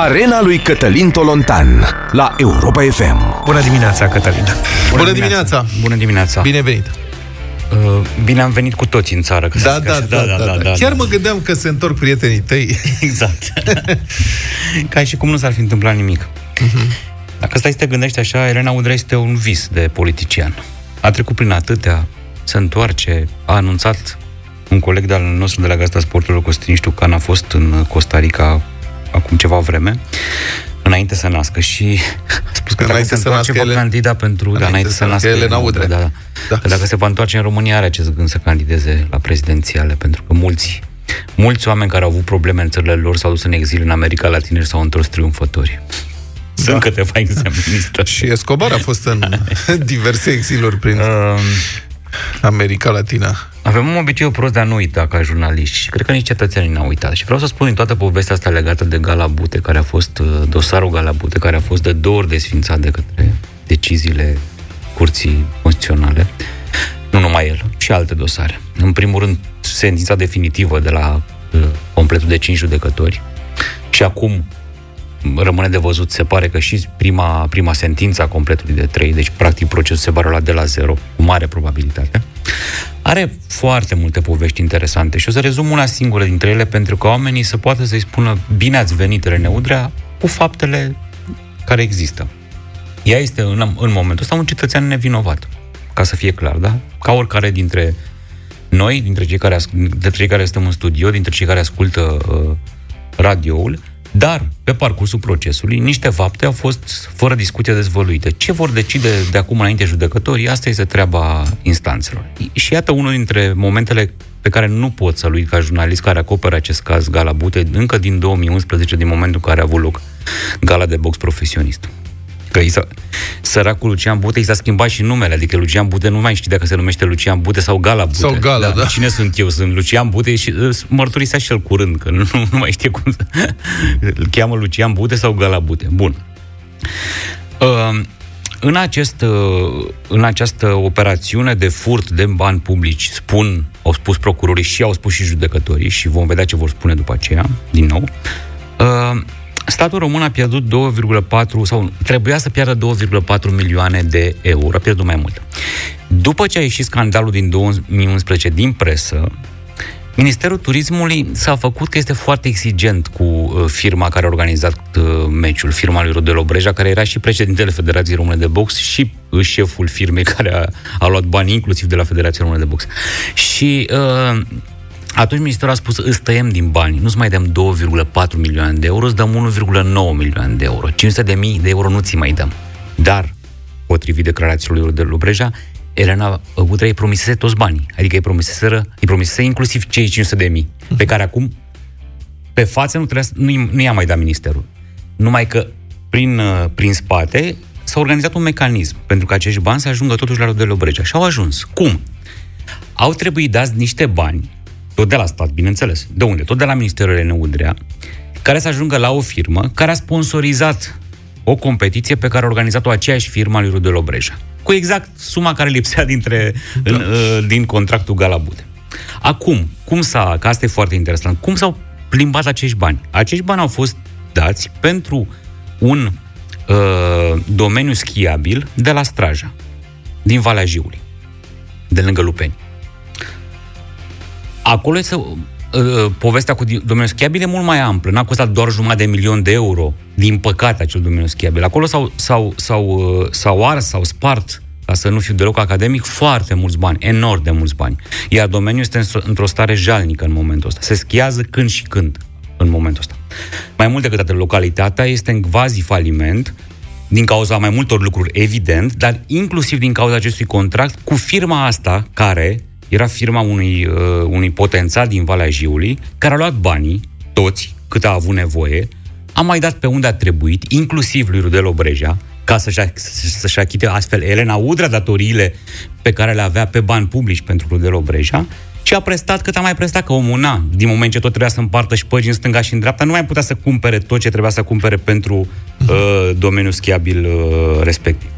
Arena lui Cătălin Tolontan la Europa FM. Bună dimineața, Cătălin! Bună, Bună dimineața! Bună dimineața! Bine venit! Uh, bine am venit cu toți în țară. Că da, da, da, da, da, da, da. Chiar da. mă gândeam că se întorc prietenii tăi. Exact. Ca și cum nu s-ar fi întâmplat nimic. Uh-huh. Dacă stai să te gândești așa, Elena Udrea este un vis de politician. A trecut prin atâtea, se întoarce, a anunțat un coleg de-al nostru de la Gazeta Sportului, Costin Ștucan, a fost în Costa Rica acum ceva vreme, înainte să nască și a spus că înainte dacă se întoarce va ele... candida pentru... Înainte, da, înainte să nască Elena Udrea. Da, da. da. Că dacă se va întoarce în România, are acest gând să candideze la prezidențiale, pentru că mulți Mulți oameni care au avut probleme în țările lor s-au dus în exil în America Latină și s-au întors triumfători. Sunt da. câteva exemple Și Escobar a fost în diverse exiluri prin uh, America Latina. Avem un obicei prost de a nu uita ca jurnaliști și cred că nici cetățenii n-au uitat. Și vreau să spun în toată povestea asta legată de Galabute, care a fost uh, dosarul Galabute, care a fost de două ori desfințat de către deciziile Curții Constituționale. Nu numai el, și alte dosare. În primul rând, sentința definitivă de la uh, completul de cinci judecători și acum rămâne de văzut. Se pare că și prima, prima sentință a completului de 3, deci practic procesul se va lua de la zero, cu mare probabilitate, are foarte multe povești interesante și o să rezum una singură dintre ele pentru că oamenii să poată să-i spună bine ați venit, Rene Udrea, cu faptele care există. Ea este în, în momentul ăsta un cetățean nevinovat, ca să fie clar, da? Ca oricare dintre noi, dintre cei care, dintre cei care suntem în studio, dintre cei care ascultă uh, radioul, dar, pe parcursul procesului, niște fapte au fost fără discuție dezvăluite. Ce vor decide de acum înainte judecătorii, asta este treaba instanțelor. Și iată unul dintre momentele pe care nu pot să-l uit ca jurnalist care acoperă acest caz Gala Bute, încă din 2011, din momentul în care a avut loc gala de box profesionist. Că i s-a, săracul Lucian Bute i s-a schimbat și numele, adică Lucian Bute nu mai știi dacă se numește Lucian Bute sau Gala Bute. Sau Gala, da. da. Cine sunt eu? Sunt Lucian Bute și uh, mărturisea și el curând, că nu, nu mai știe cum să... Îl cheamă Lucian Bute sau Gala Bute. Bun. Uh, în, acest, uh, în această operațiune de furt de bani publici, spun, au spus procurorii și au spus și judecătorii și vom vedea ce vor spune după aceea, din nou, uh, statul român a pierdut 2,4 sau trebuia să piardă 2,4 milioane de euro, a pierdut mai mult. După ce a ieșit scandalul din 2011 din presă, Ministerul Turismului s-a făcut că este foarte exigent cu uh, firma care a organizat uh, meciul, firma lui Rodel Obreja, care era și președintele Federației Române de Box și uh, șeful firmei care a, a luat bani inclusiv de la Federația Română de Box. Și uh, atunci ministerul a spus, îți tăiem din bani, nu-ți mai dăm 2,4 milioane de euro, îți dăm 1,9 milioane de euro. 500 de mii de euro nu ți mai dăm. Dar, potrivit declarațiilor de Lubreja, Elena Udrea îi promisese toți banii. Adică îi promisese, îi promisese inclusiv cei 500 de mii, pe care acum, pe față, nu, trebuia, nu, nu i-a mai dat ministerul. Numai că, prin, uh, prin spate, s-a organizat un mecanism pentru că acești bani să ajungă totuși la Rodel Obregea. Și au ajuns. Cum? Au trebuit dați niște bani tot de la stat, bineînțeles. De unde? Tot de la Ministerul Elene Udrea, care să ajungă la o firmă care a sponsorizat o competiție pe care a organizat-o aceeași firmă a lui Rudel Obreja. Cu exact suma care lipsea dintre, da. în, uh, din contractul Galabute. Acum, cum s-a, că asta e foarte interesant, cum s-au plimbat acești bani? Acești bani au fost dați pentru un uh, domeniu schiabil de la Straja, din Valea Jiului, de lângă Lupeni. Acolo este uh, povestea cu domeniul schiabil e mult mai amplă. N-a costat doar jumătate de milion de euro, din păcate, acel domeniu schiabil. Acolo s-au, s-au, s-au, uh, s-au ars, s-au spart, ca să nu fiu deloc academic, foarte mulți bani, enorm de mulți bani. Iar domeniul este într-o stare jalnică în momentul ăsta. Se schiază când și când în momentul ăsta. Mai mult decât atât, localitatea este în quasi faliment, din cauza mai multor lucruri, evident, dar inclusiv din cauza acestui contract cu firma asta care era firma unui, uh, unui potențat din Valea Jiului, care a luat banii, toți, cât a avut nevoie, a mai dat pe unde a trebuit, inclusiv lui Rudel Obreja, ca să-și, să-și achite astfel Elena Udrea datoriile pe care le avea pe bani publici pentru Rudel Obreja, și a prestat cât a mai prestat, că omul na, din moment ce tot trebuia să împartă și șpăgi în stânga și în dreapta, nu mai putea să cumpere tot ce trebuia să cumpere pentru uh, domeniul schiabil uh, respectiv.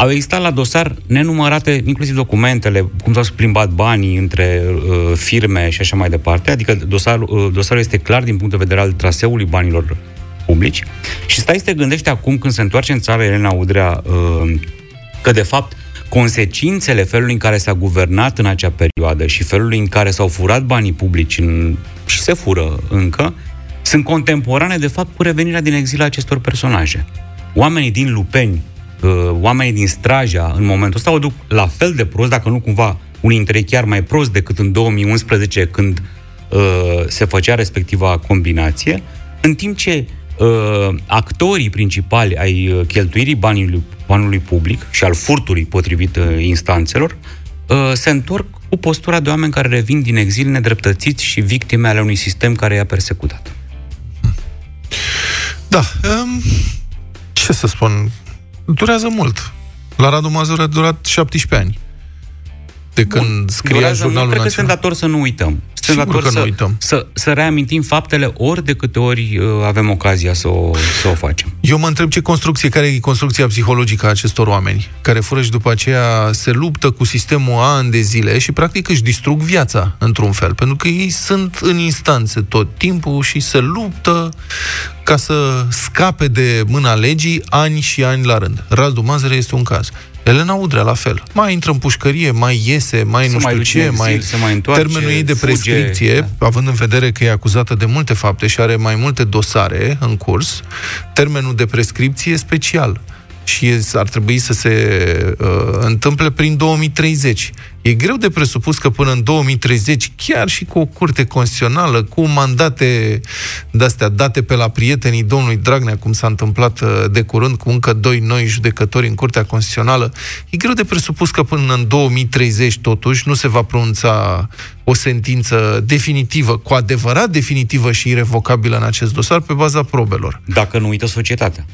Au existat la dosar nenumărate, inclusiv documentele, cum s-au plimbat banii între uh, firme și așa mai departe, adică dosarul, uh, dosarul este clar din punct de vedere al traseului banilor publici. Și stai să te gândești acum când se întoarce în țară Elena Udrea uh, că de fapt consecințele felului în care s-a guvernat în acea perioadă și felului în care s-au furat banii publici în, și se fură încă, sunt contemporane, de fapt, cu revenirea din exil a acestor personaje. Oamenii din Lupeni, uh, oamenii din Straja, în momentul ăsta, o duc la fel de prost, dacă nu cumva unii dintre ei chiar mai prost decât în 2011, când uh, se făcea respectiva combinație, în timp ce uh, actorii principali ai uh, cheltuirii banului, banului public și al furtului potrivit uh, instanțelor uh, se întorc cu postura de oameni care revin din exil nedreptățiți și victime ale unui sistem care i-a persecutat. Da. Um, ce să spun? Durează mult. La Radu Mazur a durat 17 ani de când Bun, scria jurnalul Cred că sunt dator să nu uităm. Sunt dator că să, nu uităm. Să, să reamintim faptele ori de câte ori uh, avem ocazia să o, să o facem. Eu mă întreb ce construcție, care e construcția psihologică a acestor oameni, care fură și după aceea se luptă cu sistemul ani de zile și practic își distrug viața într-un fel, pentru că ei sunt în instanțe tot timpul și se luptă ca să scape de mâna legii ani și ani la rând. Radu Mazăre este un caz. Elena Udrea, la fel. Mai intră în pușcărie, mai iese, mai se nu știu mai ce, exil, mai... Se mai întoarce, termenul ei de prescripție, fuge, da. având în vedere că e acuzată de multe fapte și are mai multe dosare în curs, termenul de prescripție e special și ar trebui să se uh, întâmple prin 2030. E greu de presupus că până în 2030, chiar și cu o curte constituțională, cu mandate de-astea date pe la prietenii domnului Dragnea, cum s-a întâmplat uh, de curând cu încă doi noi judecători în Curtea Constituțională, e greu de presupus că până în 2030, totuși, nu se va pronunța o sentință definitivă, cu adevărat definitivă și irrevocabilă în acest dosar, pe baza probelor. Dacă nu uită societatea.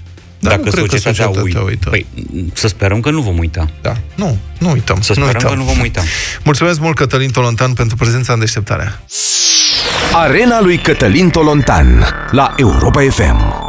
Dar Dacă nu cred societatea, că societatea uită. Păi, să sperăm că nu vom uita. Da, nu, nu uităm. Să sperăm nu uităm. că nu vom uita. Mulțumesc mult, Cătălin Tolontan, pentru prezența în deșteptarea. Arena lui Cătălin Tolontan la Europa FM.